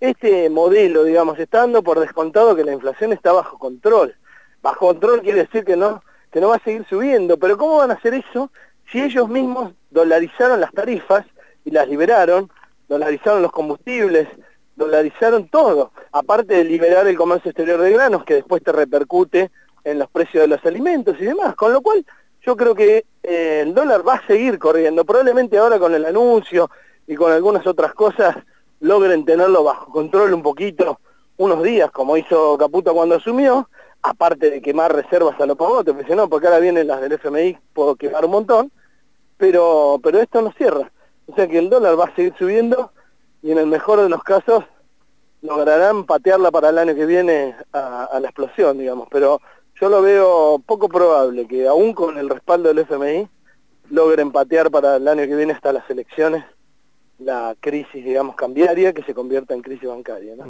este modelo, digamos, estando por descontado que la inflación está bajo control. Bajo control quiere decir que no, que no va a seguir subiendo, pero ¿cómo van a hacer eso si ellos mismos dolarizaron las tarifas y las liberaron, dolarizaron los combustibles, dolarizaron todo, aparte de liberar el comercio exterior de granos, que después te repercute en los precios de los alimentos y demás, con lo cual yo creo que eh, el dólar va a seguir corriendo, probablemente ahora con el anuncio y con algunas otras cosas logren tenerlo bajo control un poquito, unos días, como hizo Caputo cuando asumió, aparte de quemar reservas a lo te porque no, porque ahora vienen las del FMI, puedo quemar un montón, pero, pero esto no cierra. O sea que el dólar va a seguir subiendo y en el mejor de los casos lograrán patearla para el año que viene a, la explosión, digamos, pero yo lo veo poco probable que aún con el respaldo del FMI logren patear para el año que viene hasta las elecciones la crisis, digamos, cambiaria que se convierta en crisis bancaria. ¿no?